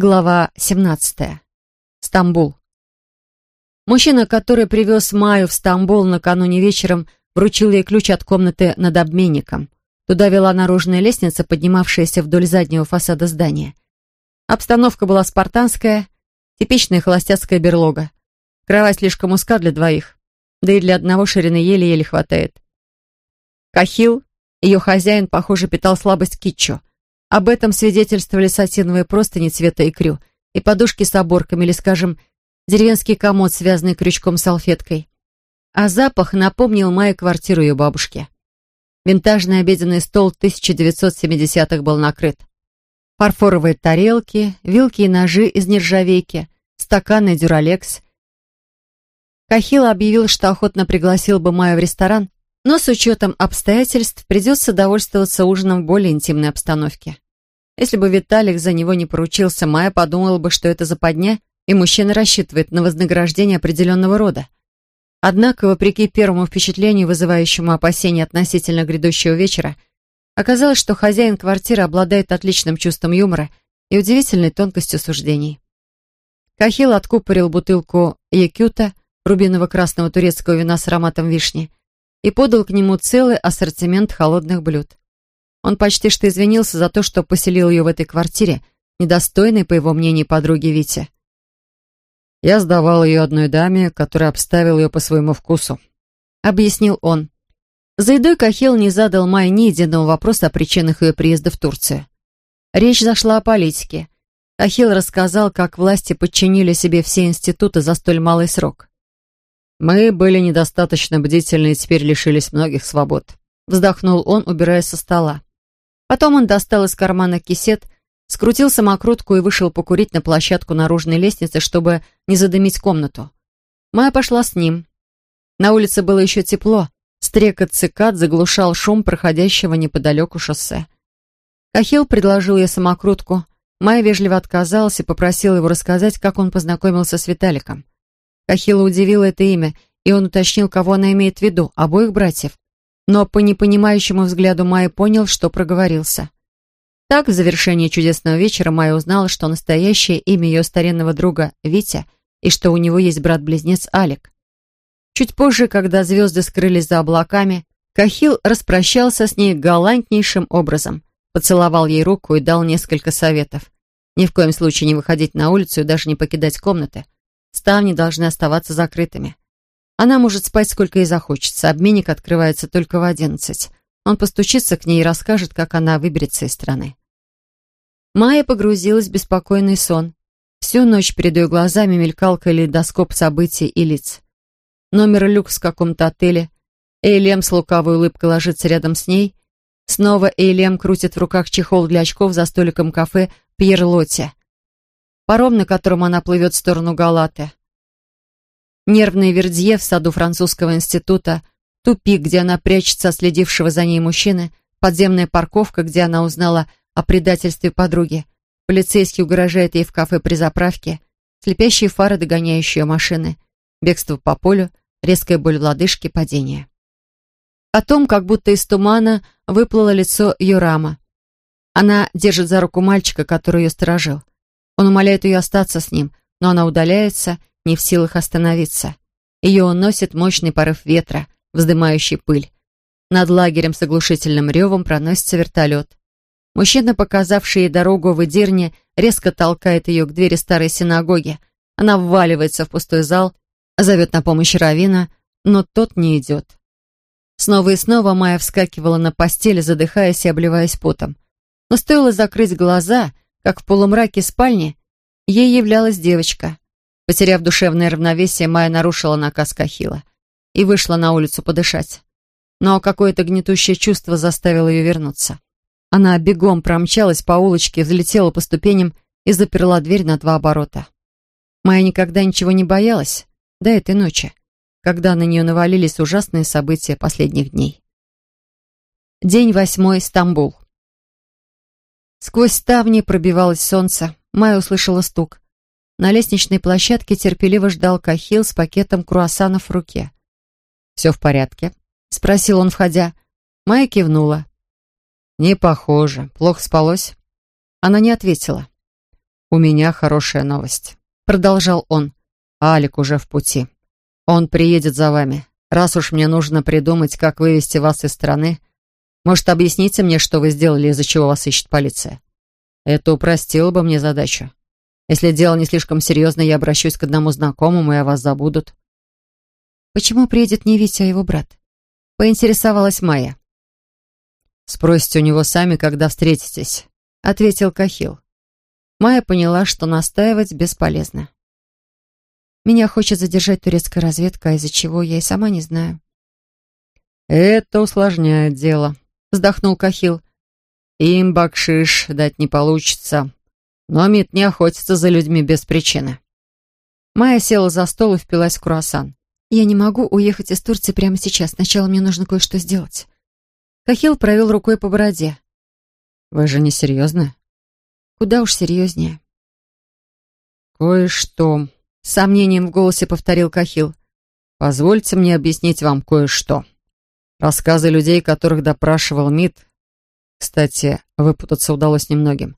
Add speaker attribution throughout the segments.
Speaker 1: Глава 17. Стамбул. Мужчина, который привез Майю в Стамбул накануне вечером, вручил ей ключ от комнаты над обменником. Туда вела наружная лестница, поднимавшаяся вдоль заднего фасада здания. Обстановка была спартанская, типичная холостяцкая берлога. Кровать слишком узка для двоих, да и для одного ширины еле-еле хватает. Кахил, ее хозяин, похоже, питал слабость к китчу. Об этом свидетельствовали сатиновые простыни цвета икрю и подушки с оборками или, скажем, деревенский комод, связанный крючком салфеткой. А запах напомнил Майе квартиру ее бабушки. Винтажный обеденный стол 1970-х был накрыт. Фарфоровые тарелки, вилки и ножи из нержавейки, стаканы дюралекс. Кахил объявил, что охотно пригласил бы Майю в ресторан, но с учетом обстоятельств придется довольствоваться ужином в более интимной обстановке. Если бы Виталик за него не поручился, Майя подумала бы, что это западня, и мужчина рассчитывает на вознаграждение определенного рода. Однако, вопреки первому впечатлению, вызывающему опасения относительно грядущего вечера, оказалось, что хозяин квартиры обладает отличным чувством юмора и удивительной тонкостью суждений. Кахил откупорил бутылку якюта, рубиново-красного турецкого вина с ароматом вишни, и подал к нему целый ассортимент холодных блюд. Он почти что извинился за то, что поселил ее в этой квартире, недостойной, по его мнению, подруги Вити.
Speaker 2: «Я сдавал ее одной даме, которая обставил ее по своему вкусу», —
Speaker 1: объяснил он. За едой Кахил не задал Май ни единого вопроса о причинах ее приезда в Турцию. Речь зашла о политике. Кахил рассказал, как власти подчинили себе все институты за столь малый срок.
Speaker 2: «Мы были недостаточно бдительны и теперь лишились многих свобод»,
Speaker 1: вздохнул он, убирая со стола. Потом он достал из кармана кисет, скрутил самокрутку и вышел покурить на площадку наружной лестницы, чтобы не задымить комнату. Майя пошла с ним. На улице было еще тепло, стрекот цикад заглушал шум проходящего неподалеку шоссе. Кахил предложил ей самокрутку. Майя вежливо отказалась и попросила его рассказать, как он познакомился с Виталиком. Кахила удивило это имя, и он уточнил, кого она имеет в виду, обоих братьев. Но по непонимающему взгляду Майи понял, что проговорился. Так, в завершении чудесного вечера Майя узнала, что настоящее имя ее старинного друга Витя и что у него есть брат-близнец Алик. Чуть позже, когда звезды скрылись за облаками, Кахил распрощался с ней галантнейшим образом, поцеловал ей руку и дал несколько советов. Ни в коем случае не выходить на улицу и даже не покидать комнаты – Ставни должны оставаться закрытыми. Она может спать сколько ей захочется. Обменник открывается только в одиннадцать. Он постучится к ней и расскажет, как она выберется из страны. Майя погрузилась в беспокойный сон. Всю ночь перед ее глазами мелькал калейдоскоп событий и лиц. Номер люкс в каком-то отеле. Эйлем с лукавой улыбкой ложится рядом с ней. Снова Эйлем крутит в руках чехол для очков за столиком кафе «Пьер Лотте» паром, на котором она плывет в сторону Галаты. Нервный Вердье в саду французского института, тупик, где она прячется следившего за ней мужчины, подземная парковка, где она узнала о предательстве подруги, полицейский угрожает ей в кафе при заправке, слепящие фары, догоняющие машины, бегство по полю, резкая боль в лодыжке, падение. Потом, как будто из тумана, выплыло лицо Юрама. Она держит за руку мальчика, который ее сторожил. Он умоляет ее остаться с ним, но она удаляется, не в силах остановиться. Ее уносит мощный порыв ветра, вздымающий пыль. Над лагерем с оглушительным ревом проносится вертолет. Мужчина, показавший ей дорогу в Эдирне, резко толкает ее к двери старой синагоги. Она вваливается в пустой зал, зовет на помощь Равина, но тот не идет. Снова и снова Майя вскакивала на постели, задыхаясь и обливаясь потом. Но стоило закрыть глаза — как в полумраке спальни ей являлась девочка. Потеряв душевное равновесие, Майя нарушила наказ Кахила и вышла на улицу подышать. Но какое-то гнетущее чувство заставило ее вернуться. Она бегом промчалась по улочке, взлетела по ступеням и заперла дверь на два оборота. Майя никогда ничего не боялась до этой ночи, когда на нее навалились ужасные события последних дней. День восьмой, Стамбул. Сквозь ставни пробивалось солнце. Майя услышала стук. На лестничной площадке терпеливо ждал Кахил с пакетом круассанов в руке. «Все в порядке?» — спросил он, входя. Майя кивнула. «Не похоже. Плохо спалось?» Она не ответила.
Speaker 2: «У меня хорошая новость», — продолжал он. «Алик уже в пути. Он приедет за вами. Раз уж мне нужно придумать, как вывести вас из страны, может, объясните мне, что вы сделали, из-за чего вас ищет полиция? Это упростило бы мне задачу. Если дело не слишком серьезное, я обращусь к одному знакомому, и о вас забудут».
Speaker 1: «Почему приедет не Витя, а его брат?» — поинтересовалась Майя.
Speaker 2: «Спросите у него сами, когда встретитесь», — ответил Кахил.
Speaker 1: Майя поняла, что настаивать бесполезно. «Меня хочет задержать турецкая разведка, из-за чего я и сама не знаю».
Speaker 2: «Это усложняет дело», — вздохнул Кахил. «Им бакшиш дать не получится, но МИД не охотится за людьми без причины».
Speaker 1: Майя села за стол и впилась в круассан. «Я не могу уехать из Турции прямо сейчас. Сначала мне нужно кое-что сделать». Кахил провел рукой по бороде.
Speaker 2: «Вы же не серьезно?»
Speaker 1: «Куда уж серьезнее».
Speaker 2: «Кое-что», — с сомнением в голосе повторил Кахил. «Позвольте мне объяснить вам кое-что. Рассказы людей, которых допрашивал МИД, кстати, выпутаться удалось немногим,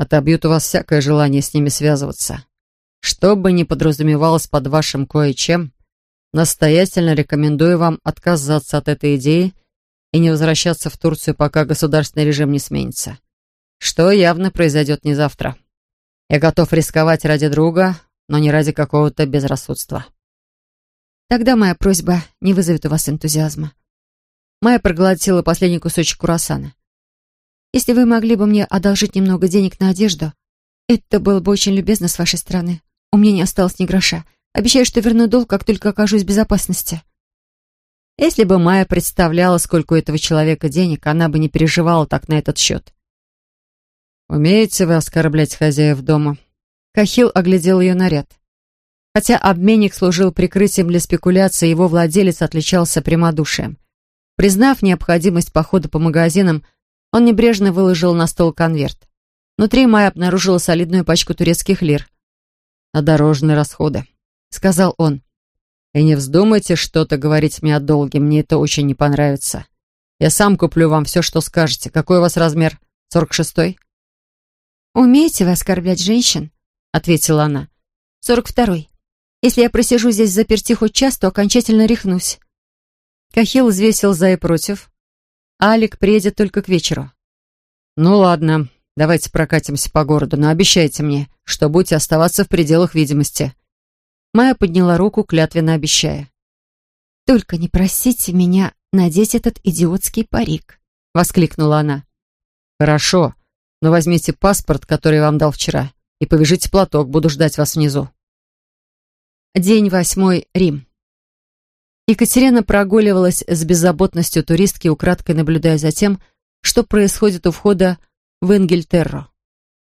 Speaker 2: отобьют у вас всякое желание с ними связываться. Что бы ни подразумевалось под вашим кое-чем, настоятельно рекомендую вам отказаться от этой идеи и не возвращаться в Турцию, пока государственный режим не сменится. Что явно произойдет не завтра. Я готов рисковать ради друга, но не ради какого-то безрассудства.
Speaker 1: Тогда моя просьба не вызовет у вас энтузиазма. Майя проглотила последний кусочек круассана. Если вы могли бы мне одолжить немного денег на одежду, это было бы очень любезно с вашей стороны. У меня не осталось ни гроша. Обещаю, что верну долг, как только окажусь в безопасности.
Speaker 2: Если бы Майя представляла, сколько у этого человека денег, она бы не переживала так на этот счет. «Умеете вы оскорблять хозяев дома?» Кахил оглядел ее наряд. Хотя обменник служил прикрытием для спекуляции, его владелец отличался прямодушием. Признав необходимость похода по магазинам, он небрежно выложил на стол конверт. Внутри Майя обнаружила солидную пачку турецких лир. «На дорожные расходы», — сказал он. И не вздумайте что-то говорить мне о долге, мне это очень не понравится. Я сам куплю вам все, что скажете. Какой у вас размер? Сорок шестой?»
Speaker 1: «Умеете вы оскорблять женщин?» — ответила она. «Сорок второй. Если я просижу здесь заперти хоть час, то окончательно рехнусь».
Speaker 2: Кахил взвесил за и против. Алик приедет только к вечеру. «Ну ладно, давайте прокатимся по городу, но обещайте мне, что будете оставаться в пределах видимости. Майя подняла руку, клятвенно обещая.
Speaker 1: «Только не просите меня надеть этот идиотский парик», — воскликнула она.
Speaker 2: «Хорошо, но возьмите паспорт, который я вам дал вчера, и повяжите платок, буду ждать вас внизу».
Speaker 1: День восьмой. Рим. Екатерина прогуливалась с беззаботностью туристки, украдкой наблюдая за тем, что происходит у входа в Ингельтерро.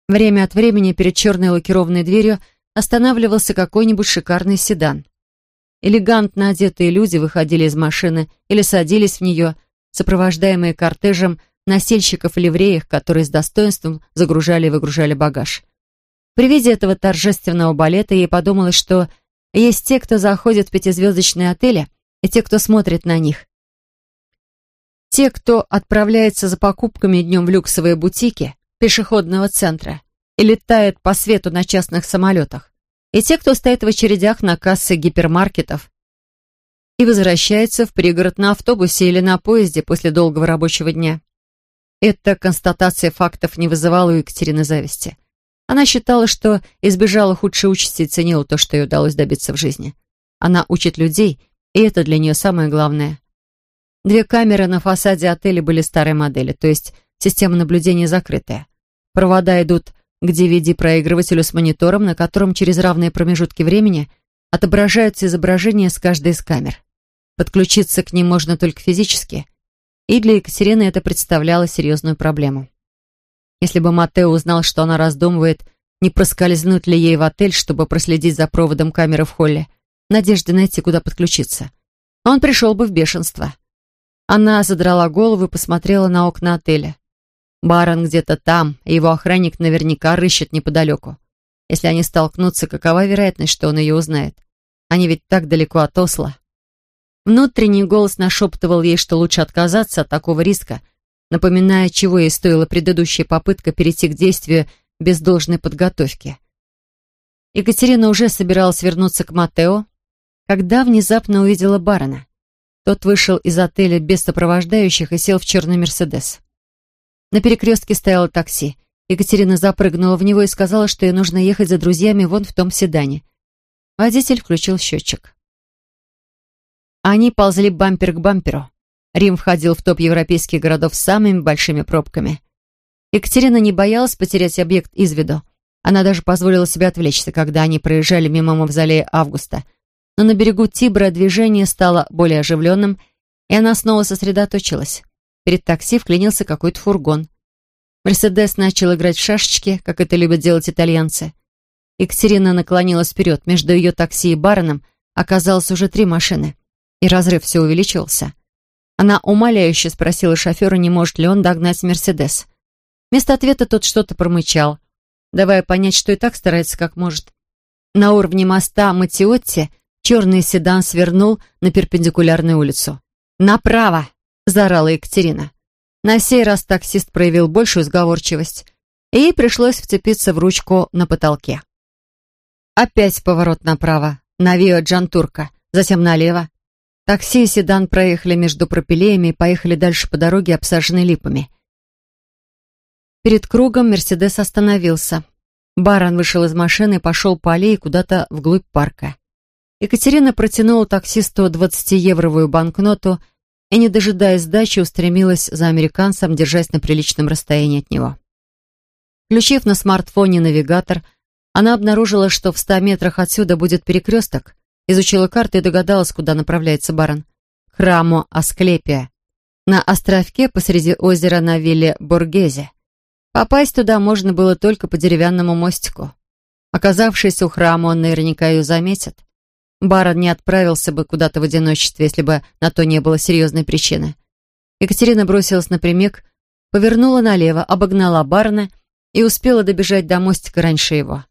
Speaker 1: Время от времени перед черной лакированной дверью останавливался какой-нибудь шикарный седан. Элегантно одетые люди выходили из машины или садились в нее, сопровождаемые кортежем носильщиков ливреях, которые с достоинством загружали и выгружали багаж. При виде этого торжественного балета ей подумалось, что есть те, кто заходит в пятизвездочные отели, и те, кто смотрит на них. Те, кто отправляется за покупками днем в люксовые бутики пешеходного центра, и летает по свету на частных самолетах, и те, кто стоит в очередях на кассы гипермаркетов и возвращается в пригород на автобусе или на поезде после долгого рабочего дня. Эта констатация фактов не вызывала у Екатерины зависти. Она считала, что избежала худшей участи и ценила то, что ей удалось добиться в жизни. Она учит людей, и это для нее самое главное. Две камеры на фасаде отеля были старой модели, то есть система наблюдения закрытая. Провода идут к DVD-проигрывателю с монитором, на котором через равные промежутки времени отображаются изображения с каждой из камер. Подключиться к ним можно только физически, и для Екатерины это представляло серьезную проблему. Если бы Матео узнал, что она раздумывает, не проскользнуть ли ей в отель, чтобы проследить за проводом камеры в холле, надежды найти, куда подключиться, он пришел бы в бешенство. Она задрала голову и посмотрела на окна отеля. Барон где-то там, и его охранник наверняка рыщет неподалеку. Если они столкнутся, какова вероятность, что он ее узнает? Они ведь так далеко от Осла. Внутренний голос нашептывал ей, что лучше отказаться от такого риска, напоминая, чего ей стоила предыдущая попытка перейти к действию без должной подготовки. Екатерина уже собиралась вернуться к Матео, когда внезапно увидела барона. Тот вышел из отеля без сопровождающих и сел в черный «Мерседес». На перекрестке стояло такси. Екатерина запрыгнула в него и сказала, что ей нужно ехать за друзьями вон в том седане. Водитель включил счетчик. Они ползли бампер к бамперу. Рим входил в топ европейских городов с самыми большими пробками. Екатерина не боялась потерять объект из виду. Она даже позволила себе отвлечься, когда они проезжали мимо мавзолея Августа. Но на берегу Тибра движение стало более оживленным, и она снова сосредоточилась. Перед такси вклинился какой-то фургон. Мерседес начал играть в шашечки, как это любят делать итальянцы. Екатерина наклонилась вперед. Между ее такси и бароном оказалось уже три машины, и разрыв все увеличивался. Она умоляюще спросила шофера, не может ли он догнать Мерседес. Вместо ответа тот что-то промычал, давая понять, что и так старается как может. На уровне моста Матиотти черный седан свернул на перпендикулярную улицу. «Направо!» — заорала Екатерина. На сей раз таксист проявил большую сговорчивость, и ей пришлось вцепиться в ручку на потолке. Опять поворот направо, на Вио Джантурка, затем налево. Такси и седан проехали между пропилеями и поехали дальше по дороге, обсаженной липами. Перед кругом Мерседес остановился. Барон вышел из машины и пошел по аллее куда-то вглубь парка. Екатерина протянула таксисту 20-евровую банкноту и, не дожидаясь сдачи, устремилась за американцем, держась на приличном расстоянии от него. Включив на смартфоне навигатор, она обнаружила, что в 100 метрах отсюда будет перекресток, изучила карту и догадалась, куда направляется барон. К храму Асклепия, на островке посреди озера на вилле Боргезе. Попасть туда можно было только по деревянному мостику. Оказавшись у храма, он наверняка ее заметит. Барон не отправился бы куда-то в одиночестве, если бы на то не было серьезной причины. Екатерина бросилась напрямик, повернула налево, обогнала барона и успела добежать до мостика раньше его.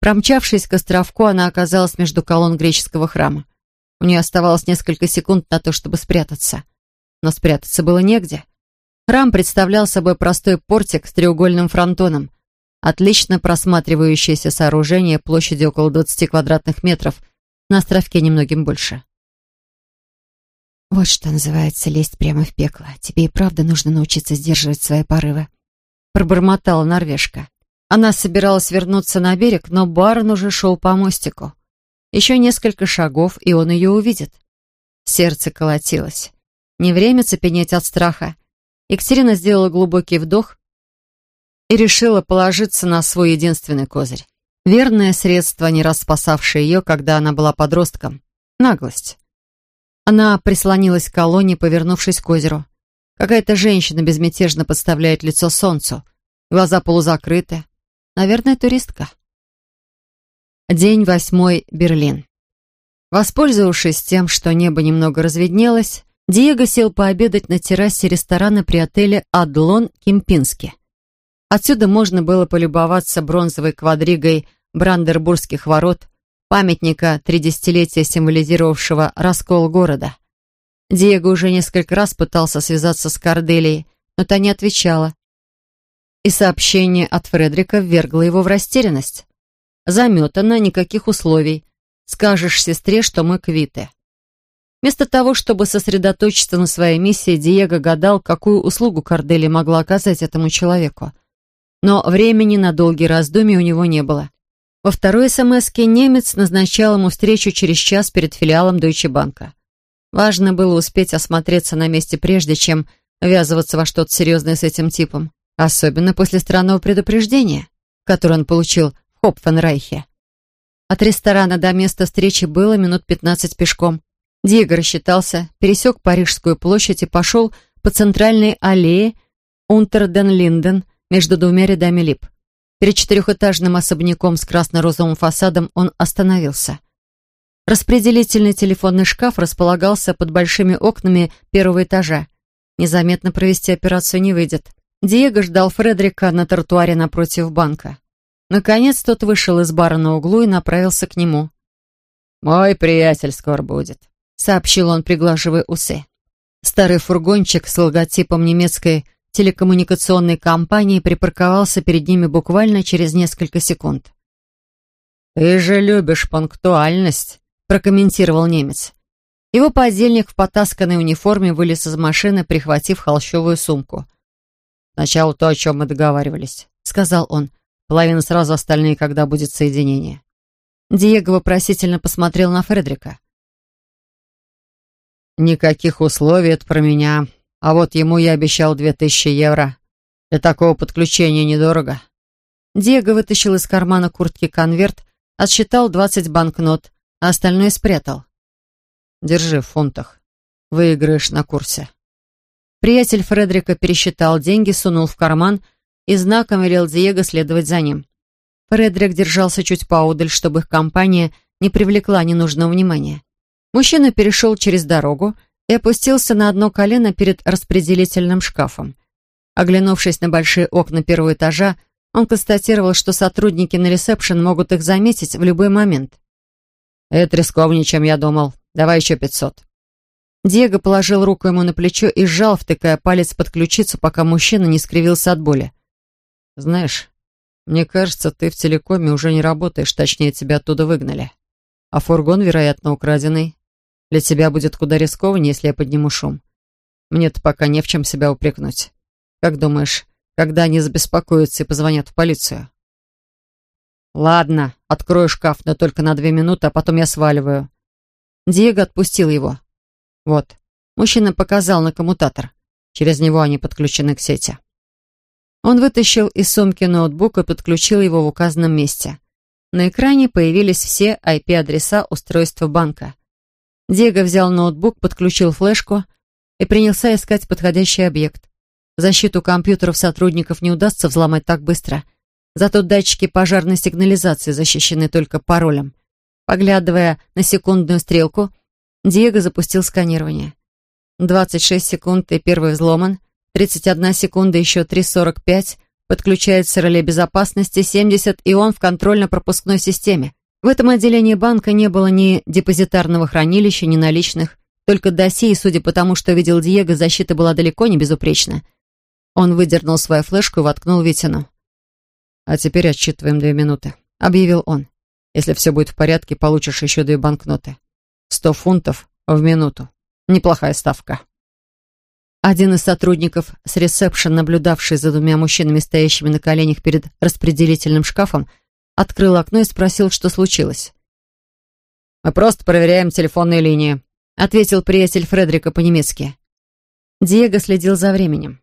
Speaker 1: Промчавшись к островку, она оказалась между колонн греческого храма. У нее оставалось несколько секунд на то, чтобы спрятаться. Но спрятаться было негде. Храм представлял собой простой портик с треугольным фронтоном, отлично просматривающееся сооружение площадью около 20 квадратных метров, на островке немногим больше. «Вот что называется лезть прямо в пекло. Тебе и правда нужно научиться сдерживать свои порывы», пробормотала норвежка. Она собиралась вернуться на берег, но барон уже шел по мостику. Еще несколько шагов, и он ее увидит. Сердце колотилось. Не время цепенеть от страха. Екатерина сделала глубокий вдох и решила положиться на свой единственный козырь. Верное средство, не раз спасавшее ее, когда она была подростком. Наглость. Она прислонилась к колонне, повернувшись к озеру. Какая-то женщина безмятежно подставляет лицо солнцу. Глаза полузакрыты. Наверное, туристка. День восьмой, Берлин. Воспользовавшись тем, что небо немного разведнелось, Диего сел пообедать на террасе ресторана при отеле «Адлон Кемпински». Отсюда можно было полюбоваться бронзовой квадригой Брандербургских ворот, памятника три десятилетия символизировавшего раскол города. Диего уже несколько раз пытался связаться с Корделией, но та не отвечала. И сообщение от Фредрика ввергло его в растерянность. Заметано, никаких условий. Скажешь сестре, что мы квиты. Вместо того, чтобы сосредоточиться на своей миссии, Диего гадал, какую услугу Кордели могла оказать этому человеку. Но времени на долгие раздумья у него не было. Во второй смс немец назначал ему встречу через час перед филиалом Deutsche Bank. Важно было успеть осмотреться на месте прежде, чем ввязываться во что-то серьезное с этим типом. Особенно после странного предупреждения, которое он получил в Хопфенрайхе. От ресторана до места встречи было минут 15 пешком. Диего рассчитался, пересек Парижскую площадь и пошел по центральной аллее Унтерден-Линден между двумя рядами лип. Перед четырехэтажным особняком с красно-розовым фасадом он остановился. Распределительный телефонный шкаф располагался под большими окнами первого этажа. Незаметно провести операцию не выйдет. Диего ждал Фредрика на тротуаре напротив банка. Наконец тот вышел из бара на углу и направился к нему. «Мой приятель скоро будет», — сообщил он, приглаживая усы. Старый фургончик с логотипом немецкой телекоммуникационной компании припарковался перед ними буквально через несколько секунд.
Speaker 2: «Ты же любишь пунктуальность», — прокомментировал немец.
Speaker 1: Его подельник в потасканной униформе вылез из машины, прихватив холщовую сумку.
Speaker 2: «Сначала то, о чем мы договаривались», — сказал он. «Половина сразу, остальные, когда будет соединение».
Speaker 1: Диего вопросительно посмотрел на Фредрика.
Speaker 2: «Никаких условий, это про меня. А вот ему я обещал две тысячи евро. Для такого подключения недорого».
Speaker 1: Диего вытащил из кармана куртки конверт, отсчитал двадцать банкнот, а остальное спрятал.
Speaker 2: «Держи в фунтах. Выиграешь на курсе».
Speaker 1: Приятель Фредерика пересчитал деньги, сунул в карман и знаком велел Диего следовать за ним. Фредерик держался чуть поодаль, чтобы их компания не привлекла ненужного внимания. Мужчина перешел через дорогу и опустился на одно колено перед распределительным шкафом. Оглянувшись на большие окна первого этажа, он констатировал, что сотрудники на ресепшн могут их заметить в любой момент.
Speaker 2: «Это рискованнее, чем я думал. Давай еще пятьсот».
Speaker 1: Диего положил руку ему на плечо и сжал, втыкая палец под ключицу, пока мужчина не скривился от боли.
Speaker 2: «Знаешь, мне кажется, ты в телекоме уже не работаешь, точнее, тебя оттуда выгнали. А фургон, вероятно, украденный. Для тебя будет куда рискованнее, если я подниму шум. Мне-то пока не в чем себя упрекнуть. Как думаешь, когда они забеспокоятся и позвонят в полицию? Ладно, открою шкаф, но только на две минуты, а потом я сваливаю.
Speaker 1: Диего отпустил его.
Speaker 2: Вот. Мужчина показал на коммутатор. Через него они подключены к сети.
Speaker 1: Он вытащил из сумки ноутбук и подключил его в указанном месте. На экране появились все IP-адреса устройства банка. Диего взял ноутбук, подключил флешку и принялся искать подходящий объект. Защиту компьютеров сотрудников не удастся взломать так быстро. Зато датчики пожарной сигнализации защищены только паролем. Поглядывая на секундную стрелку, Диего запустил сканирование. 26 секунд и первый взломан, 31 секунда, еще 3.45, подключается реле безопасности, 70, и он в контрольно-пропускной системе. В этом отделении банка не было ни депозитарного хранилища, ни наличных, только досье, и, судя по тому, что видел Диего, защита была далеко не безупречна. Он выдернул свою флешку и воткнул Витину.
Speaker 2: «А теперь отсчитываем две минуты», — объявил он. «Если все будет в порядке, получишь еще две банкноты. Сто фунтов в минуту. Неплохая ставка».
Speaker 1: Один из сотрудников с ресепшн, наблюдавший за двумя мужчинами, стоящими на коленях перед распределительным шкафом, открыл окно и спросил, что случилось.
Speaker 2: «Мы просто проверяем телефонные линии», — ответил приятель Фредерика по-немецки.
Speaker 1: Диего следил за временем.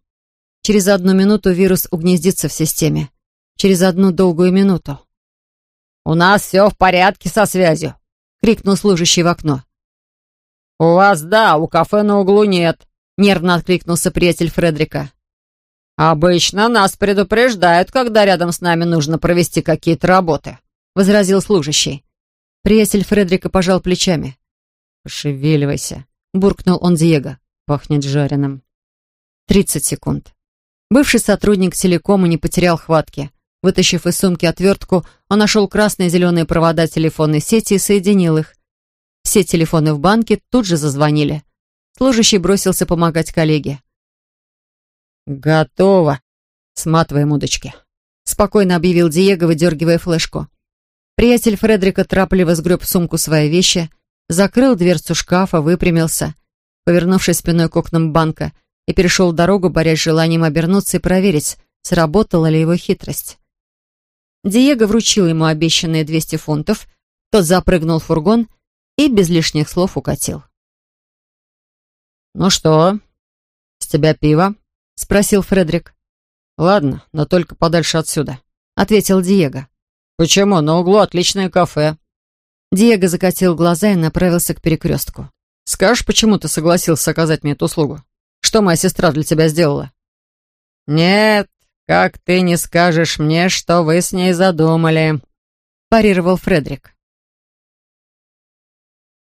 Speaker 1: Через одну минуту вирус угнездится в системе. Через одну долгую минуту.
Speaker 2: «У нас все в порядке со связью», — крикнул служащий в окно. «У вас да, у кафе на углу нет», — нервно откликнулся приятель Фредерика. «Обычно нас предупреждают, когда рядом с нами нужно провести какие-то работы», — возразил служащий.
Speaker 1: Приятель Фредрика пожал плечами.
Speaker 2: «Пошевеливайся», — буркнул он Диего. «Пахнет жареным».
Speaker 1: Тридцать секунд. Бывший сотрудник телекома не потерял хватки. Вытащив из сумки отвертку, он нашел красные и зеленые провода телефонной сети и соединил их. Все телефоны в банке тут же зазвонили. Служащий бросился помогать коллеге.
Speaker 2: «Готово!» «Сматываем удочки», — спокойно объявил Диего, выдергивая флешку.
Speaker 1: Приятель Фредерика торопливо сгреб в сумку свои вещи, закрыл дверцу шкафа, выпрямился, повернувшись спиной к окнам банка, и перешел дорогу, борясь с желанием обернуться и проверить, сработала ли его хитрость. Диего вручил ему обещанные 200 фунтов, тот запрыгнул в фургон и без лишних слов укатил.
Speaker 2: «Ну что, с тебя пиво?»
Speaker 1: — спросил Фредерик.
Speaker 2: «Ладно, но только подальше отсюда», —
Speaker 1: ответил Диего.
Speaker 2: «Почему? На углу отличное кафе».
Speaker 1: Диего закатил глаза и направился к перекрестку.
Speaker 2: «Скажешь, почему ты согласился оказать мне эту услугу? Что моя сестра для тебя сделала?» «Нет, как ты не скажешь мне, что вы с ней задумали», — парировал Фредерик.